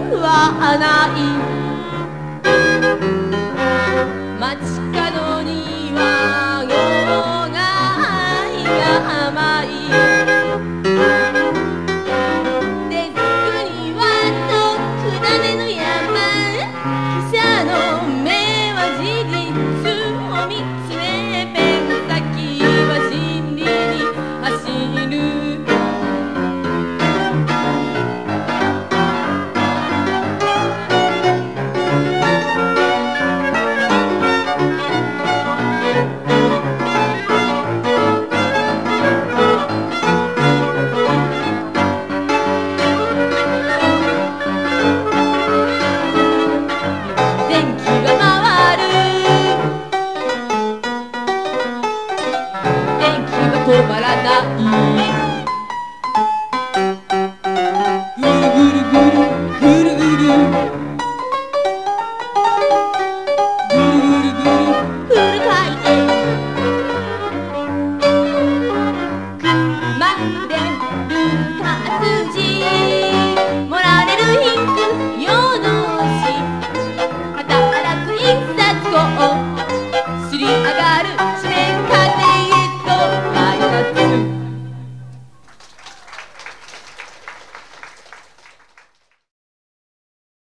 はない。